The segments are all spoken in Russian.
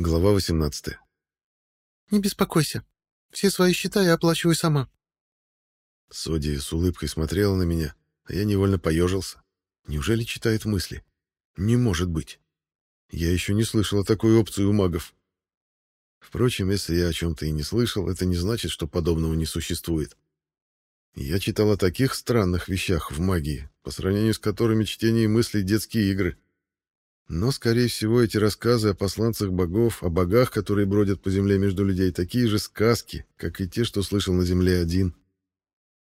Глава 18. «Не беспокойся. Все свои счета я оплачиваю сама». Содия с улыбкой смотрела на меня, а я невольно поежился. Неужели читает мысли? Не может быть. Я еще не слышал о такой опции у магов. Впрочем, если я о чем-то и не слышал, это не значит, что подобного не существует. Я читал о таких странных вещах в магии, по сравнению с которыми чтение мыслей — детские игры. Но, скорее всего, эти рассказы о посланцах богов, о богах, которые бродят по земле между людей, такие же сказки, как и те, что слышал на земле один.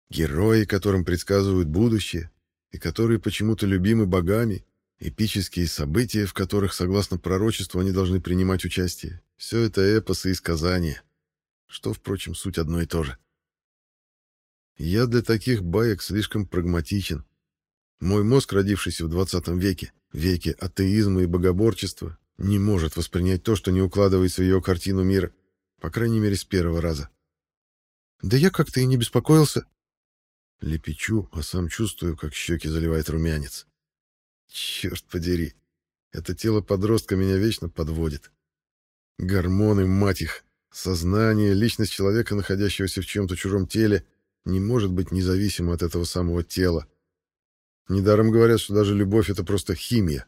Герои, которым предсказывают будущее, и которые почему-то любимы богами, эпические события, в которых, согласно пророчеству, они должны принимать участие. Все это эпосы и сказания, что, впрочем, суть одно и то же. Я для таких баек слишком прагматичен. Мой мозг, родившийся в 20 веке, веке атеизма и богоборчества, не может воспринять то, что не укладывается в ее картину мира, по крайней мере, с первого раза. «Да я как-то и не беспокоился». Лепечу, а сам чувствую, как щеки заливает румянец. Черт подери, это тело подростка меня вечно подводит. Гормоны, мать их, сознание, личность человека, находящегося в чем-то чужом теле, не может быть независимо от этого самого тела. Недаром говорят, что даже любовь — это просто химия.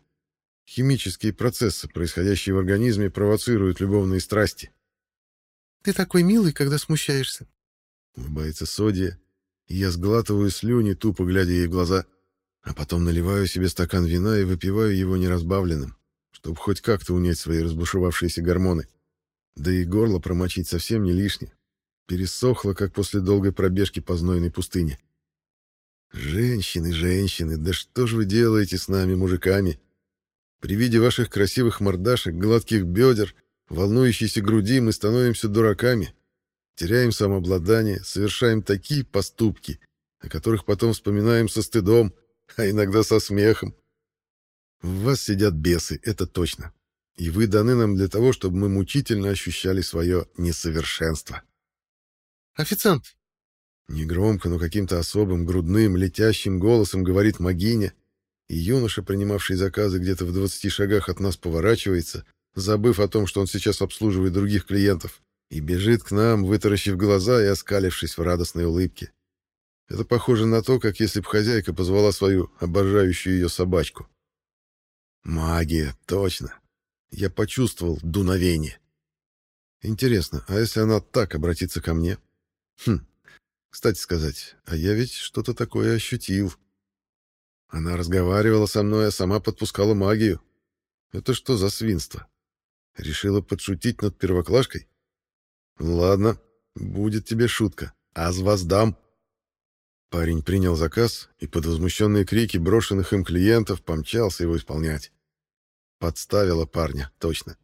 Химические процессы, происходящие в организме, провоцируют любовные страсти. «Ты такой милый, когда смущаешься», — улыбается Содия, и я сглатываю слюни, тупо глядя ей в глаза, а потом наливаю себе стакан вина и выпиваю его неразбавленным, чтобы хоть как-то унять свои разбушевавшиеся гормоны. Да и горло промочить совсем не лишнее. Пересохло, как после долгой пробежки по знойной пустыне. «Женщины, женщины, да что же вы делаете с нами, мужиками? При виде ваших красивых мордашек, гладких бедер, волнующейся груди мы становимся дураками, теряем самообладание, совершаем такие поступки, о которых потом вспоминаем со стыдом, а иногда со смехом. В вас сидят бесы, это точно. И вы даны нам для того, чтобы мы мучительно ощущали свое несовершенство». «Официант, Негромко, но каким-то особым, грудным, летящим голосом говорит Магиня, и юноша, принимавший заказы где-то в 20 шагах от нас, поворачивается, забыв о том, что он сейчас обслуживает других клиентов, и бежит к нам, вытаращив глаза и оскалившись в радостной улыбке. Это похоже на то, как если бы хозяйка позвала свою обожающую ее собачку. Магия, точно. Я почувствовал дуновение. Интересно, а если она так обратится ко мне? Хм, кстати сказать, а я ведь что-то такое ощутил. Она разговаривала со мной, а сама подпускала магию. Это что за свинство? Решила подшутить над первоклашкой? Ладно, будет тебе шутка. Аз воздам. Парень принял заказ и под возмущенные крики брошенных им клиентов помчался его исполнять. Подставила парня, точно.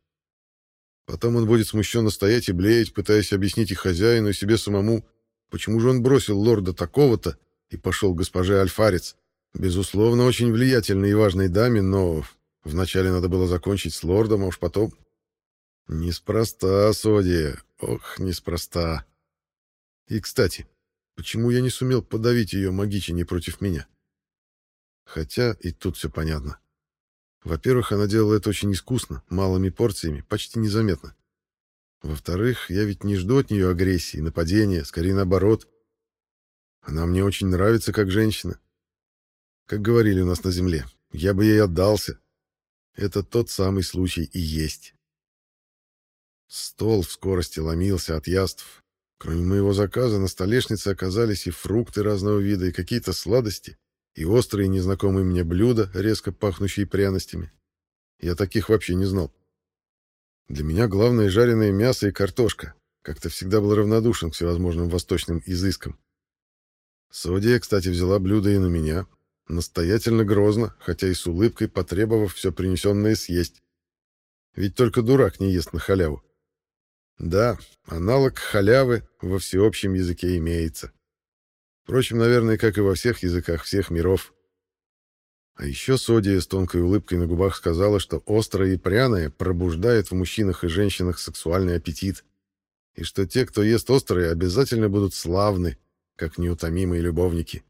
Потом он будет смущенно стоять и блеять, пытаясь объяснить и хозяину, и себе самому, Почему же он бросил лорда такого-то и пошел к госпоже Альфарец? Безусловно, очень влиятельной и важной даме, но вначале надо было закончить с лордом, а уж потом... Неспроста, Содия, ох, неспроста. И, кстати, почему я не сумел подавить ее магичине против меня? Хотя и тут все понятно. Во-первых, она делала это очень искусно, малыми порциями, почти незаметно. Во-вторых, я ведь не жду от нее агрессии, нападения, скорее наоборот. Она мне очень нравится как женщина. Как говорили у нас на земле, я бы ей отдался. Это тот самый случай и есть. Стол в скорости ломился от яств. Кроме моего заказа на столешнице оказались и фрукты разного вида, и какие-то сладости, и острые незнакомые мне блюда, резко пахнущие пряностями. Я таких вообще не знал. Для меня главное жареное мясо и картошка. Как-то всегда был равнодушен к всевозможным восточным изыскам. Содия, кстати, взяла блюдо и на меня. Настоятельно грозно, хотя и с улыбкой, потребовав все принесенное съесть. Ведь только дурак не ест на халяву. Да, аналог халявы во всеобщем языке имеется. Впрочем, наверное, как и во всех языках всех миров. А еще Содия с тонкой улыбкой на губах сказала, что острое и пряное пробуждает в мужчинах и женщинах сексуальный аппетит, и что те, кто ест острое, обязательно будут славны, как неутомимые любовники.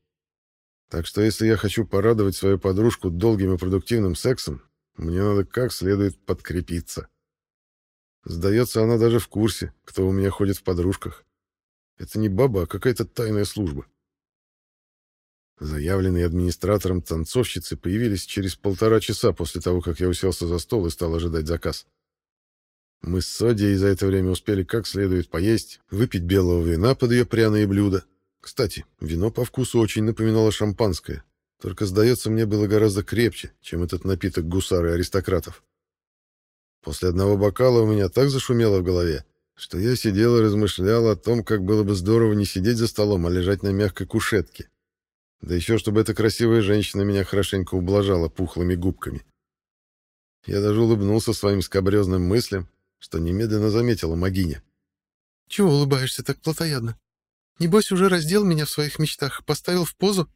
Так что если я хочу порадовать свою подружку долгим и продуктивным сексом, мне надо как следует подкрепиться. Сдается, она даже в курсе, кто у меня ходит в подружках. Это не баба, а какая-то тайная служба. Заявленные администратором танцовщицы появились через полтора часа после того, как я уселся за стол и стал ожидать заказ. Мы с Содией за это время успели как следует поесть, выпить белого вина под ее пряные блюда. Кстати, вино по вкусу очень напоминало шампанское, только, сдается мне, было гораздо крепче, чем этот напиток гусар и аристократов. После одного бокала у меня так зашумело в голове, что я сидел и размышлял о том, как было бы здорово не сидеть за столом, а лежать на мягкой кушетке. Да еще, чтобы эта красивая женщина меня хорошенько ублажала пухлыми губками. Я даже улыбнулся своим скобрезным мыслям, что немедленно заметила Магиня. «Чего улыбаешься так плотоядно? Небось, уже раздел меня в своих мечтах, поставил в позу?»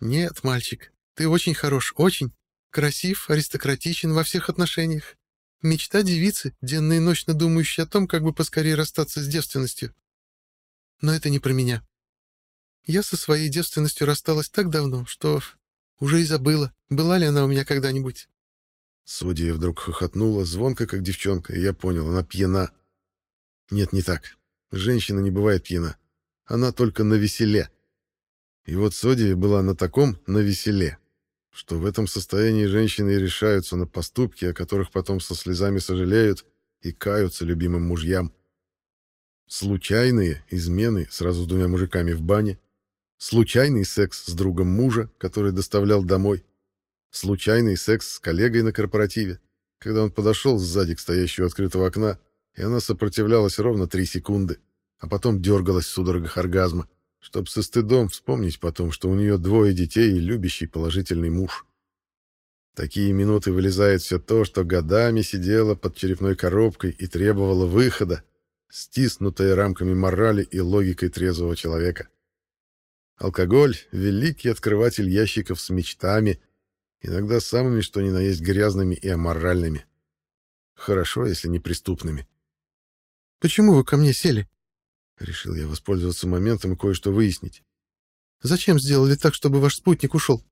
«Нет, мальчик, ты очень хорош, очень. Красив, аристократичен во всех отношениях. Мечта девицы, денно и ночно думающей о том, как бы поскорее расстаться с девственностью. Но это не про меня. Я со своей девственностью рассталась так давно, что уже и забыла, была ли она у меня когда-нибудь. Судья вдруг хохотнула, звонко, как девчонка, и я понял, она пьяна. Нет, не так. Женщина не бывает пьяна. Она только на веселе. И вот Содия была на таком на веселе, что в этом состоянии женщины и решаются на поступки, о которых потом со слезами сожалеют и каются любимым мужьям. Случайные измены сразу с двумя мужиками в бане, Случайный секс с другом мужа, который доставлял домой. Случайный секс с коллегой на корпоративе, когда он подошел сзади к стоящему открытого окна, и она сопротивлялась ровно три секунды, а потом дергалась в судорогах оргазма, чтобы со стыдом вспомнить потом, что у нее двое детей и любящий положительный муж. такие минуты вылезает все то, что годами сидело под черепной коробкой и требовало выхода, стиснутое рамками морали и логикой трезвого человека. Алкоголь — великий открыватель ящиков с мечтами, иногда самыми, что ни на есть, грязными и аморальными. Хорошо, если не преступными. «Почему вы ко мне сели?» Решил я воспользоваться моментом и кое-что выяснить. «Зачем сделали так, чтобы ваш спутник ушел?»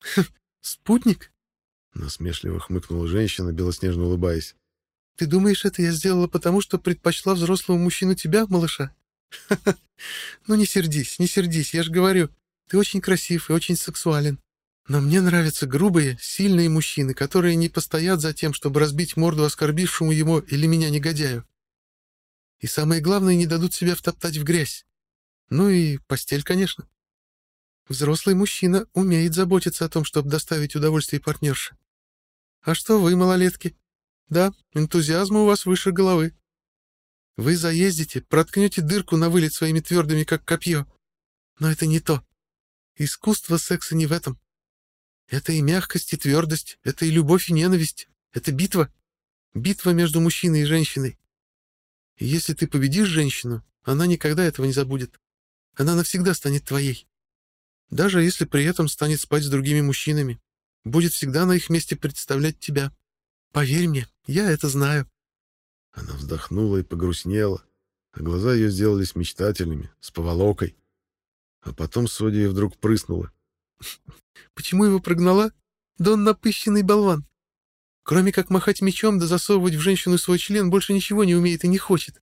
«Хм, «Спутник?» Насмешливо хмыкнула женщина, белоснежно улыбаясь. «Ты думаешь, это я сделала потому, что предпочла взрослого мужчину тебя, малыша? Ну не сердись, не сердись, я же говорю, ты очень красив и очень сексуален. Но мне нравятся грубые, сильные мужчины, которые не постоят за тем, чтобы разбить морду оскорбившему его или меня негодяю. И самое главное, не дадут себя втоптать в грязь. Ну и постель, конечно. Взрослый мужчина умеет заботиться о том, чтобы доставить удовольствие партнерше. А что вы, малолетки? Да, энтузиазм у вас выше головы. Вы заездите, проткнете дырку на вылет своими твердыми, как копье. Но это не то. Искусство секса не в этом. Это и мягкость, и твердость, это и любовь, и ненависть. Это битва. Битва между мужчиной и женщиной. И если ты победишь женщину, она никогда этого не забудет. Она навсегда станет твоей. Даже если при этом станет спать с другими мужчинами, будет всегда на их месте представлять тебя. Поверь мне, я это знаю. Она вздохнула и погрустнела, а глаза ее сделались мечтательными, с поволокой. А потом Содия вдруг прыснула. «Почему его прогнала? Да он напыщенный болван. Кроме как махать мечом да засовывать в женщину свой член, больше ничего не умеет и не хочет.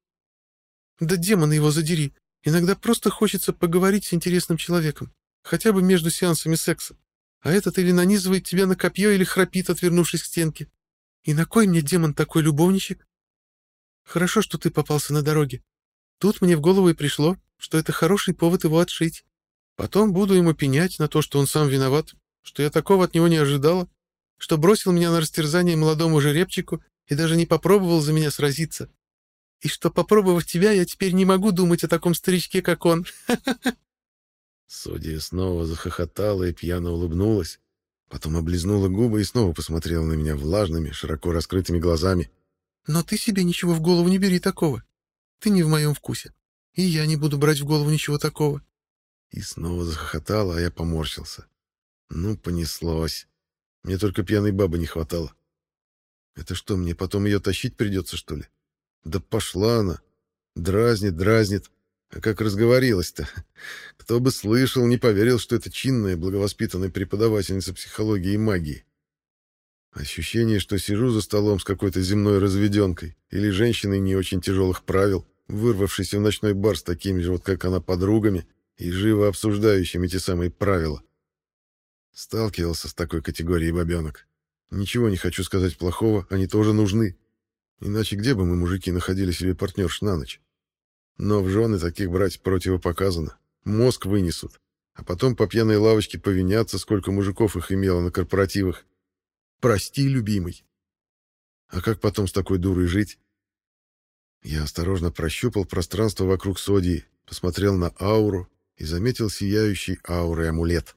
Да демона его задери. Иногда просто хочется поговорить с интересным человеком, хотя бы между сеансами секса. А этот или нанизывает тебя на копье, или храпит, отвернувшись к стенке. И на кой мне демон такой любовничек? Хорошо, что ты попался на дороге. Тут мне в голову и пришло, что это хороший повод его отшить. Потом буду ему пенять на то, что он сам виноват, что я такого от него не ожидала, что бросил меня на растерзание молодому жеребчику и даже не попробовал за меня сразиться. И что, попробовав тебя, я теперь не могу думать о таком старичке, как он. Судья снова захохотала и пьяно улыбнулась, потом облизнула губы и снова посмотрела на меня влажными, широко раскрытыми глазами. Но ты себе ничего в голову не бери такого. Ты не в моем вкусе. И я не буду брать в голову ничего такого. И снова захохотала, а я поморщился. Ну, понеслось. Мне только пьяной бабы не хватало. Это что, мне потом ее тащить придется, что ли? Да пошла она. Дразнит, дразнит. А как разговорилась-то? Кто бы слышал, не поверил, что это чинная, благовоспитанная преподавательница психологии и магии. Ощущение, что сижу за столом с какой-то земной разведенкой или женщиной не очень тяжелых правил, вырвавшейся в ночной бар с такими же, вот как она, подругами и живо обсуждающими эти самые правила. Сталкивался с такой категорией бабенок. Ничего не хочу сказать плохого, они тоже нужны. Иначе где бы мы, мужики, находили себе партнерш на ночь? Но в жены таких брать противопоказано. Мозг вынесут. А потом по пьяной лавочке повинятся, сколько мужиков их имело на корпоративах. Прости, любимый. А как потом с такой дурой жить? Я осторожно прощупал пространство вокруг Содии, посмотрел на ауру и заметил сияющий аурой амулет.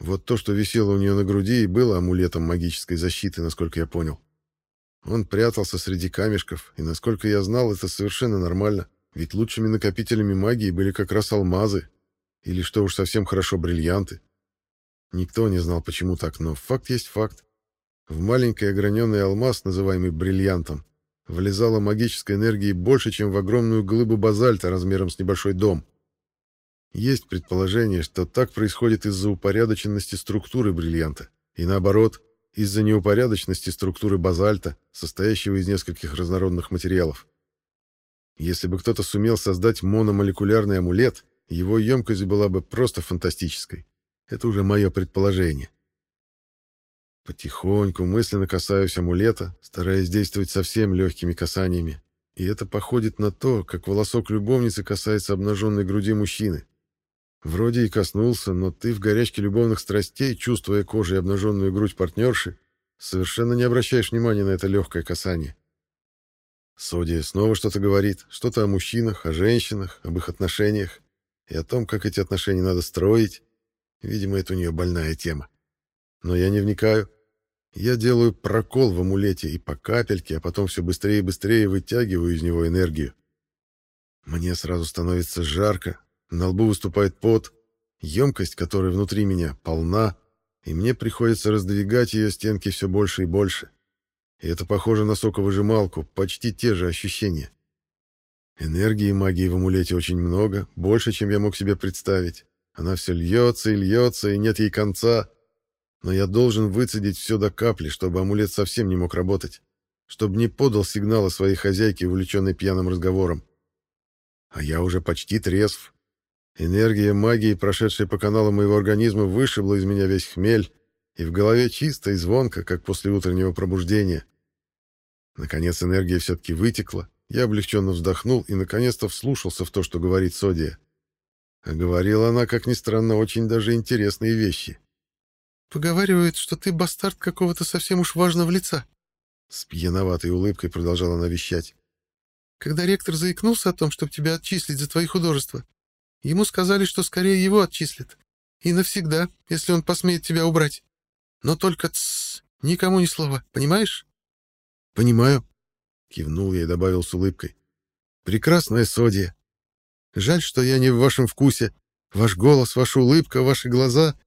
Вот то, что висело у нее на груди, и было амулетом магической защиты, насколько я понял. Он прятался среди камешков, и, насколько я знал, это совершенно нормально, ведь лучшими накопителями магии были как раз алмазы, или, что уж совсем хорошо, бриллианты. Никто не знал, почему так, но факт есть факт. В маленький ограненный алмаз, называемый бриллиантом, влезала магической энергии больше, чем в огромную глыбу базальта размером с небольшой дом. Есть предположение, что так происходит из-за упорядоченности структуры бриллианта, и наоборот, из-за неупорядоченности структуры базальта, состоящего из нескольких разнородных материалов. Если бы кто-то сумел создать мономолекулярный амулет, его емкость была бы просто фантастической. Это уже мое предположение. Потихоньку мысленно касаюсь амулета, стараясь действовать совсем легкими касаниями. И это походит на то, как волосок любовницы касается обнаженной груди мужчины. Вроде и коснулся, но ты в горячке любовных страстей, чувствуя кожей обнаженную грудь партнерши, совершенно не обращаешь внимания на это легкое касание. Содия снова что-то говорит, что-то о мужчинах, о женщинах, об их отношениях и о том, как эти отношения надо строить. Видимо, это у нее больная тема. Но я не вникаю. Я делаю прокол в амулете и по капельке, а потом все быстрее и быстрее вытягиваю из него энергию. Мне сразу становится жарко, на лбу выступает пот, емкость, которая внутри меня, полна, и мне приходится раздвигать ее стенки все больше и больше. И это похоже на соковыжималку, почти те же ощущения. Энергии и магии в амулете очень много, больше, чем я мог себе представить. Она все льется и льется, и нет ей конца. Но я должен выцедить все до капли, чтобы амулет совсем не мог работать, чтобы не подал сигнала своей хозяйке, увлеченной пьяным разговором. А я уже почти трезв, Энергия магии, прошедшая по каналам моего организма, вышибла из меня весь хмель, и в голове чисто и звонко, как после утреннего пробуждения. Наконец энергия все-таки вытекла, я облегченно вздохнул и наконец-то вслушался в то, что говорит Содия. А говорила она, как ни странно, очень даже интересные вещи. «Поговаривают, что ты бастард какого-то совсем уж важного лица», с пьяноватой улыбкой продолжала она вещать. «Когда ректор заикнулся о том, чтобы тебя отчислить за твои художества, Ему сказали, что скорее его отчислят. И навсегда, если он посмеет тебя убрать. Но только тссс, никому ни слова, понимаешь? — Понимаю, — кивнул я и добавил с улыбкой. — Прекрасная Содия. Жаль, что я не в вашем вкусе. Ваш голос, ваша улыбка, ваши глаза —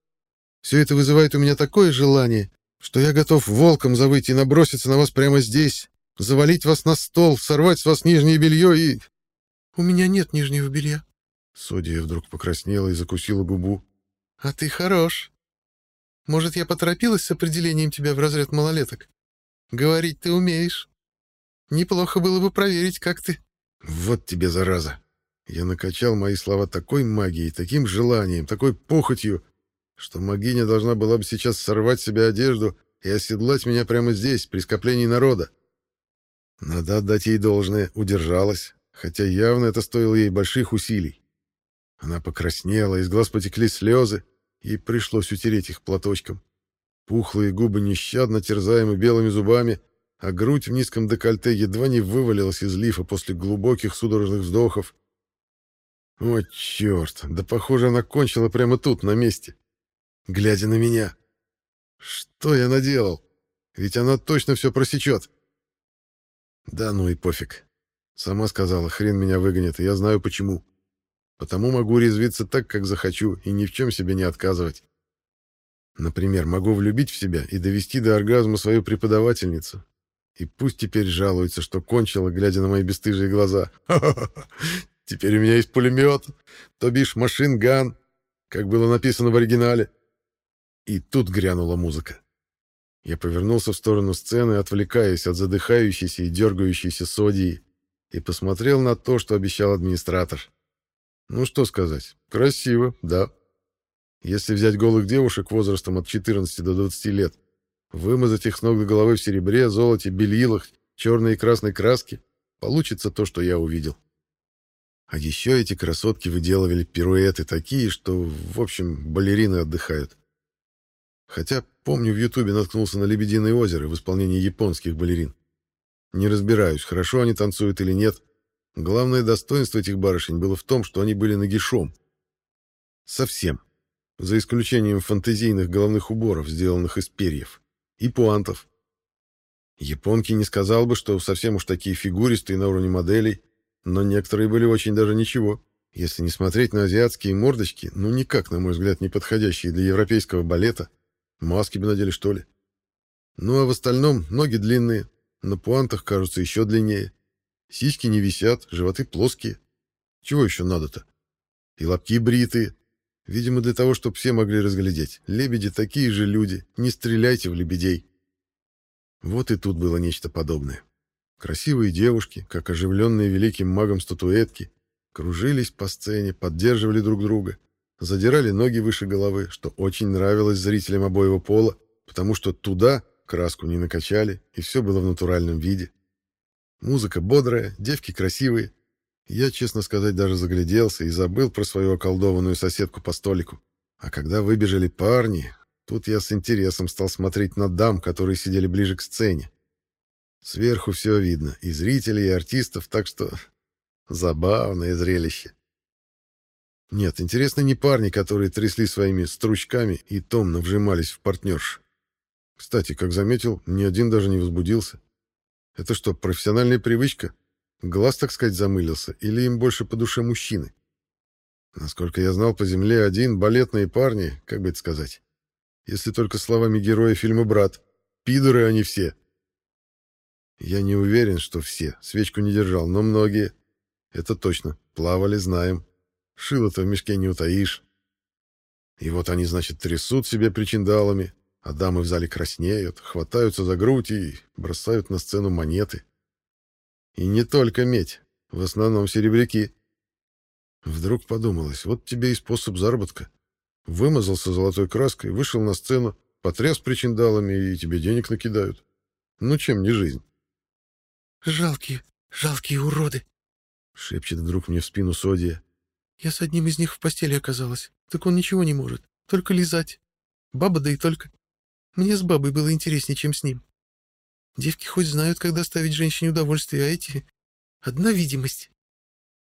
все это вызывает у меня такое желание, что я готов волком завыть и наброситься на вас прямо здесь, завалить вас на стол, сорвать с вас нижнее белье и... — У меня нет нижнего белья, Содия вдруг покраснела и закусила губу. «А ты хорош. Может, я поторопилась с определением тебя в разряд малолеток? Говорить ты умеешь. Неплохо было бы проверить, как ты...» «Вот тебе, зараза!» Я накачал мои слова такой магией, таким желанием, такой похотью, что магиня должна была бы сейчас сорвать себе одежду и оседлать меня прямо здесь, при скоплении народа. Надо отдать ей должное, удержалась, хотя явно это стоило ей больших усилий. Она покраснела, из глаз потекли слезы, и пришлось утереть их платочком. Пухлые губы нещадно терзаемы белыми зубами, а грудь в низком декольте едва не вывалилась из лифа после глубоких судорожных вздохов. О, черт, да похоже, она кончила прямо тут, на месте, глядя на меня. Что я наделал? Ведь она точно все просечет. Да ну и пофиг. Сама сказала, хрен меня выгонит, и я знаю почему. Потому могу резвиться так, как захочу, и ни в чем себе не отказывать. Например, могу влюбить в себя и довести до оргазма свою преподавательницу. И пусть теперь жалуется, что кончила, глядя на мои бесстыжие глаза. Теперь у меня есть пулемет, то бишь машин-ган, как было написано в оригинале. И тут грянула музыка. Я повернулся в сторону сцены, отвлекаясь от задыхающейся и дергающейся Содии, и посмотрел на то, что обещал администратор. Ну что сказать, красиво, да. Если взять голых девушек возрастом от 14 до 20 лет, вымазать их с ног до головы в серебре, золоте, белилах, черной и красной краске, получится то, что я увидел. А еще эти красотки выделывали пируэты такие, что, в общем, балерины отдыхают. Хотя, помню, в Ютубе наткнулся на «Лебединое озеро» в исполнении японских балерин. Не разбираюсь, хорошо они танцуют или нет. Главное достоинство этих барышень было в том, что они были нагишом. Совсем. За исключением фантазийных головных уборов, сделанных из перьев. И пуантов. Японки не сказал бы, что совсем уж такие фигуристые на уровне моделей, но некоторые были очень даже ничего. Если не смотреть на азиатские мордочки, ну никак, на мой взгляд, не подходящие для европейского балета. Маски бы надели, что ли. Ну а в остальном ноги длинные, на пуантах кажутся еще длиннее. Сиськи не висят, животы плоские. Чего еще надо-то? И лобки бритые. Видимо, для того, чтобы все могли разглядеть. Лебеди такие же люди, не стреляйте в лебедей. Вот и тут было нечто подобное. Красивые девушки, как оживленные великим магом статуэтки, кружились по сцене, поддерживали друг друга, задирали ноги выше головы, что очень нравилось зрителям обоего пола, потому что туда краску не накачали, и все было в натуральном виде. Музыка бодрая, девки красивые. Я, честно сказать, даже загляделся и забыл про свою околдованную соседку по столику. А когда выбежали парни, тут я с интересом стал смотреть на дам, которые сидели ближе к сцене. Сверху все видно, и зрителей, и артистов, так что забавное зрелище. Нет, интересно не парни, которые трясли своими стручками и томно вжимались в партнерш. Кстати, как заметил, ни один даже не возбудился. Это что, профессиональная привычка? Глаз, так сказать, замылился? Или им больше по душе мужчины? Насколько я знал, по земле один балетные парни, как бы это сказать, если только словами героя фильма «Брат». Пидоры они все. Я не уверен, что все. Свечку не держал, но многие. Это точно. Плавали, знаем. Шило-то в мешке не утаишь. И вот они, значит, трясут себе причиндалами, а дамы в зале краснеют, хватаются за грудь и бросают на сцену монеты. И не только медь, в основном серебряки. Вдруг подумалось, вот тебе и способ заработка. Вымазался золотой краской, вышел на сцену, потряс причиндалами, и тебе денег накидают. Ну, чем не жизнь? «Жалкие, жалкие уроды!» — шепчет вдруг мне в спину Содия. «Я с одним из них в постели оказалась. Так он ничего не может, только лизать. Баба да и только. Мне с бабой было интереснее, чем с ним. Девки хоть знают, как доставить женщине удовольствие, а эти — одна видимость».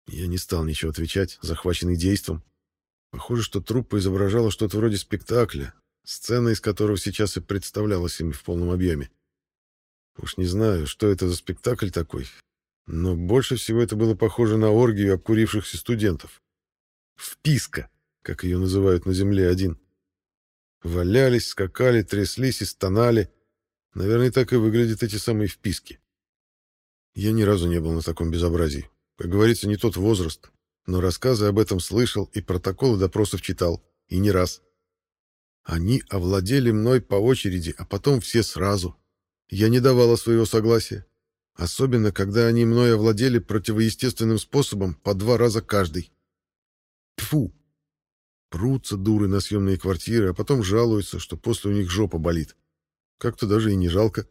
Я не стал ничего отвечать, захваченный действом. Похоже, что труппа изображала что-то вроде спектакля, сцена из которого сейчас и представлялась им в полном объеме. Уж не знаю, что это за спектакль такой, но больше всего это было похоже на оргию обкурившихся студентов. Вписка, как ее называют на земле один. Валялись, скакали, тряслись и стонали. Наверное, так и выглядят эти самые вписки. Я ни разу не был на таком безобразии. Как говорится, не тот возраст, но рассказы об этом слышал и протоколы допросов читал, и не раз. Они овладели мной по очереди, а потом все сразу, я не давала своего согласия. Особенно, когда они мной овладели противоестественным способом по два раза каждый. Тфу. Прутся дуры на съемные квартиры, а потом жалуются, что после у них жопа болит. Как-то даже и не жалко.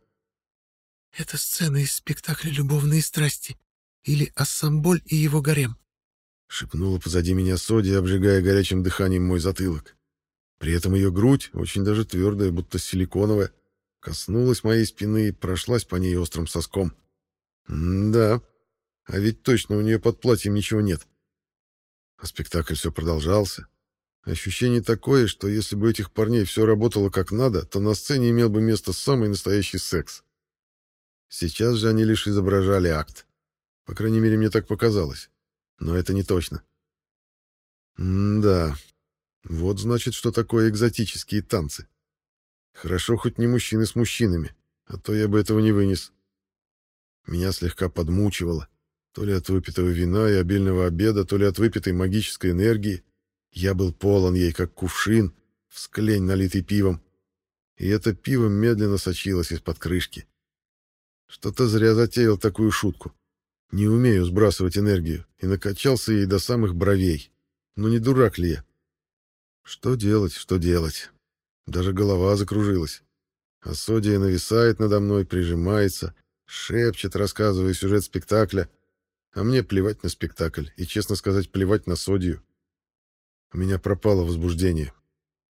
«Это сцена из спектакля «Любовные страсти» или «Ассамбль и его гарем», — шепнула позади меня Соди, обжигая горячим дыханием мой затылок. При этом ее грудь, очень даже твердая, будто силиконовая, Коснулась моей спины и прошлась по ней острым соском. да, а ведь точно у нее под платьем ничего нет. А спектакль все продолжался. Ощущение такое, что если бы этих парней все работало как надо, то на сцене имел бы место самый настоящий секс. Сейчас же они лишь изображали акт. По крайней мере, мне так показалось. Но это не точно. да, вот значит, что такое экзотические танцы. Хорошо хоть не мужчины с мужчинами, а то я бы этого не вынес. Меня слегка подмучивало. То ли от выпитого вина и обильного обеда, то ли от выпитой магической энергии. Я был полон ей, как кувшин, в склень, налитый пивом. и это пиво медленно сочилось из-под крышки. Что-то зря затеял такую шутку. Не умею сбрасывать энергию, и накачался ей до самых бровей. Ну не дурак ли я? Что делать, что делать? Даже голова закружилась. А нависает надо мной, прижимается, шепчет, рассказывая сюжет спектакля. А мне плевать на спектакль, и, честно сказать, плевать на Содию. У меня пропало возбуждение.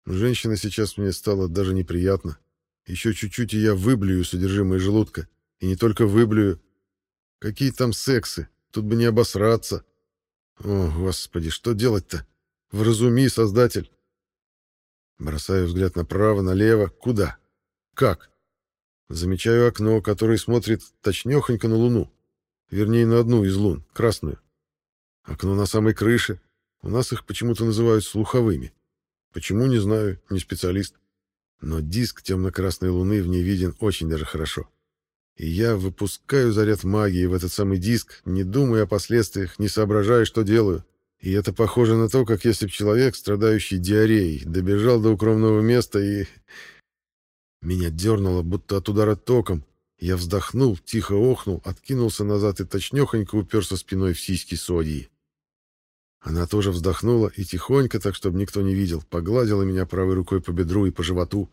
Женщина сейчас мне стала даже неприятно. Еще чуть-чуть, и я выблюю содержимое желудка. И не только выблюю. Какие там сексы? Тут бы не обосраться. О, господи, что делать-то? Вразуми, создатель. Бросаю взгляд направо, налево. Куда? Как? Замечаю окно, которое смотрит точнёхонько на луну. Вернее, на одну из лун, красную. Окно на самой крыше. У нас их почему-то называют слуховыми. Почему, не знаю, не специалист. Но диск темно-красной луны в ней виден очень даже хорошо. И я выпускаю заряд магии в этот самый диск, не думая о последствиях, не соображая, что делаю. И это похоже на то, как если бы человек, страдающий диареей, добежал до укромного места и... Меня дернуло, будто от удара током. Я вздохнул, тихо охнул, откинулся назад и точнёхонько уперся спиной в сиськи Содии. Она тоже вздохнула и тихонько, так чтобы никто не видел, погладила меня правой рукой по бедру и по животу.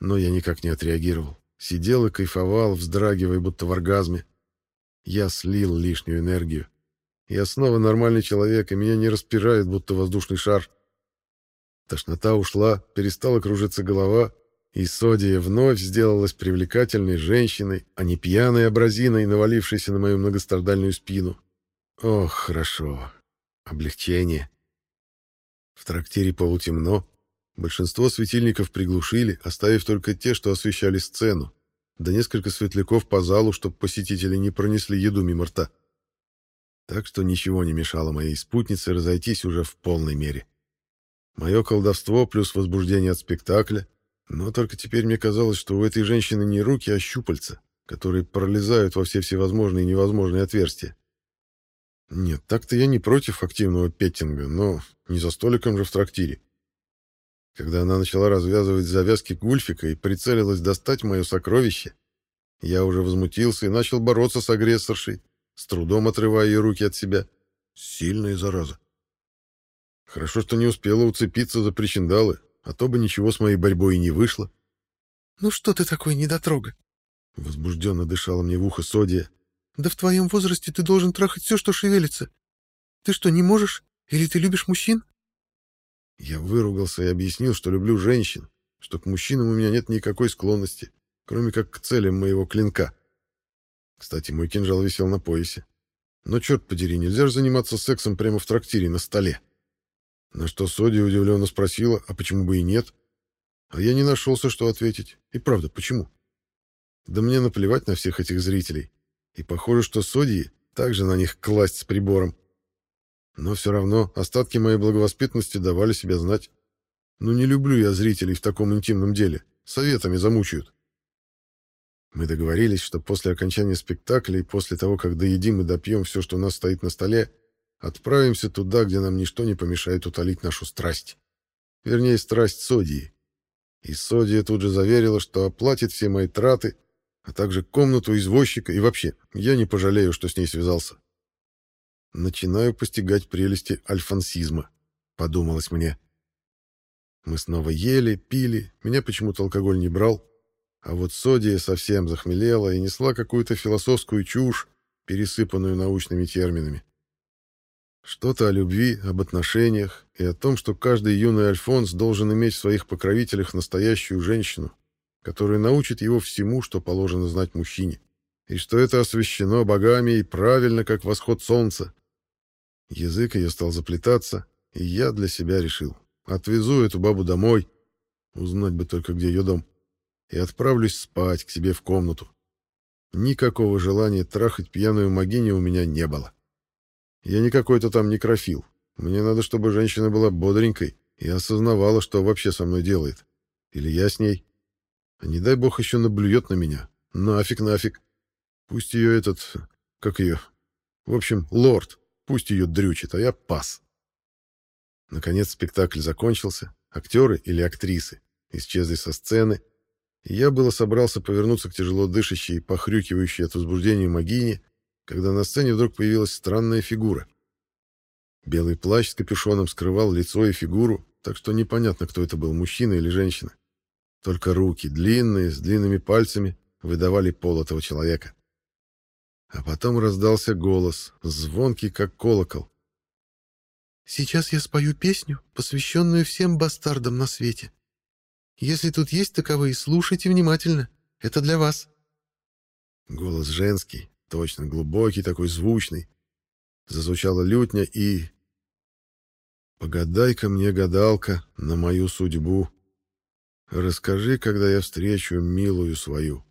Но я никак не отреагировал. Сидел и кайфовал, вздрагивая, будто в оргазме. Я слил лишнюю энергию. Я снова нормальный человек, и меня не распирает, будто воздушный шар. Тошнота ушла, перестала кружиться голова, и Содия вновь сделалась привлекательной женщиной, а не пьяной абразиной, навалившейся на мою многострадальную спину. Ох, хорошо. Облегчение. В трактире полутемно, Большинство светильников приглушили, оставив только те, что освещали сцену, да несколько светляков по залу, чтобы посетители не пронесли еду мимо рта. Так что ничего не мешало моей спутнице разойтись уже в полной мере. Мое колдовство плюс возбуждение от спектакля, но только теперь мне казалось, что у этой женщины не руки, а щупальца, которые пролезают во все всевозможные и невозможные отверстия. Нет, так-то я не против активного петтинга, но не за столиком же в трактире. Когда она начала развязывать завязки гульфика и прицелилась достать мое сокровище, я уже возмутился и начал бороться с агрессоршей, с трудом отрывая ее руки от себя. Сильная зараза. Хорошо, что не успела уцепиться за причиндалы, а то бы ничего с моей борьбой и не вышло. «Ну что ты такой недотрога?» Возбужденно дышала мне в ухо Содия. «Да в твоем возрасте ты должен трахать все, что шевелится. Ты что, не можешь? Или ты любишь мужчин?» Я выругался и объяснил, что люблю женщин, что к мужчинам у меня нет никакой склонности, кроме как к целям моего клинка. Кстати, мой кинжал висел на поясе. Но, черт подери, нельзя же заниматься сексом прямо в трактире на столе. На что Соди удивленно спросила, а почему бы и нет? А я не нашелся, что ответить. И правда, почему? Да мне наплевать на всех этих зрителей. И похоже, что Соди также на них класть с прибором. Но все равно остатки моей благовоспитанности давали себя знать. Ну не люблю я зрителей в таком интимном деле. Советами замучают. Мы договорились, что после окончания спектакля и после того, как доедим и допьем все, что у нас стоит на столе, отправимся туда, где нам ничто не помешает утолить нашу страсть. Вернее, страсть Содии. И Содия тут же заверила, что оплатит все мои траты, а также комнату извозчика, и вообще, я не пожалею, что с ней связался. Начинаю постигать прелести альфансизма, подумалось мне. Мы снова ели, пили, меня почему-то алкоголь не брал, а вот Содия совсем захмелела и несла какую-то философскую чушь, пересыпанную научными терминами. Что-то о любви, об отношениях и о том, что каждый юный альфонс должен иметь в своих покровителях настоящую женщину, которая научит его всему, что положено знать мужчине, и что это освящено богами и правильно, как восход солнца, Язык ее стал заплетаться, и я для себя решил. Отвезу эту бабу домой, узнать бы только, где ее дом, и отправлюсь спать к себе в комнату. Никакого желания трахать пьяную могиню у меня не было. Я не какой-то там некрофил. Мне надо, чтобы женщина была бодренькой и осознавала, что вообще со мной делает. Или я с ней. А не дай бог еще наблюет на меня. Нафиг, нафиг. Пусть ее этот... Как ее? В общем, лорд Пусть ее дрючит, а я пас. Наконец спектакль закончился. Актеры или актрисы исчезли со сцены, Я было собрался повернуться к тяжело дышащей, похрюкивающей от возбуждения Магине, когда на сцене вдруг появилась странная фигура. Белый плащ с капюшоном скрывал лицо и фигуру, так что непонятно, кто это был, мужчина или женщина. Только руки, длинные, с длинными пальцами, выдавали пол этого человека. А потом раздался голос, звонкий, как колокол. «Сейчас я спою песню, посвященную всем бастардам на свете. Если тут есть таковые, слушайте внимательно. Это для вас». Голос женский, точно, глубокий, такой звучный. Зазвучала лютня и... «Погадай-ка мне, гадалка, на мою судьбу. Расскажи, когда я встречу милую свою».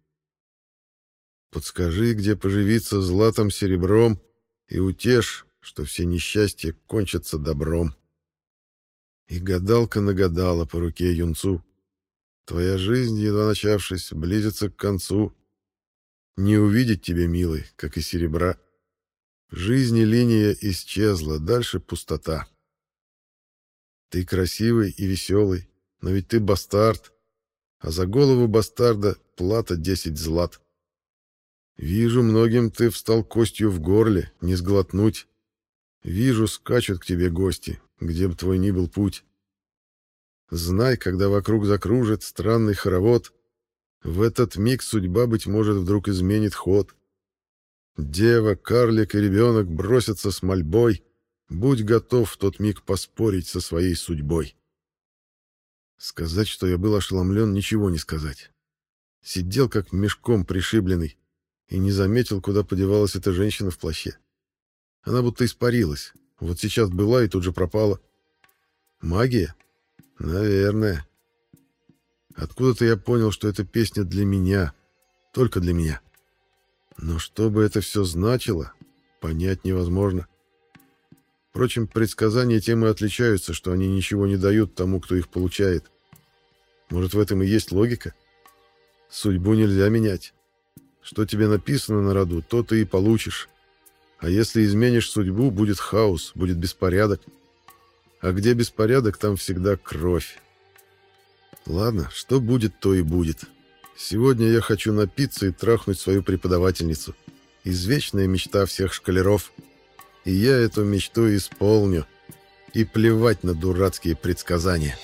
Подскажи, где поживиться златом серебром, и утешь, что все несчастья кончатся добром. И гадалка нагадала по руке юнцу. Твоя жизнь, едва начавшись, близится к концу. Не увидеть тебе, милый, как и серебра. Жизни линия исчезла, дальше пустота. Ты красивый и веселый, но ведь ты бастард, а за голову бастарда плата десять злат. Вижу, многим ты встал костью в горле, не сглотнуть. Вижу, скачут к тебе гости, где бы твой ни был путь. Знай, когда вокруг закружит странный хоровод, в этот миг судьба, быть может, вдруг изменит ход. Дева, карлик и ребенок бросятся с мольбой. Будь готов в тот миг поспорить со своей судьбой. Сказать, что я был ошеломлен, ничего не сказать. Сидел как мешком пришибленный, и не заметил, куда подевалась эта женщина в плаще. Она будто испарилась. Вот сейчас была и тут же пропала. Магия? Наверное. Откуда-то я понял, что эта песня для меня. Только для меня. Но что бы это все значило, понять невозможно. Впрочем, предсказания тем и отличаются, что они ничего не дают тому, кто их получает. Может, в этом и есть логика? Судьбу нельзя менять. Что тебе написано на роду, то ты и получишь. А если изменишь судьбу, будет хаос, будет беспорядок. А где беспорядок, там всегда кровь. Ладно, что будет, то и будет. Сегодня я хочу напиться и трахнуть свою преподавательницу. Извечная мечта всех шкалеров. И я эту мечту исполню. И плевать на дурацкие предсказания».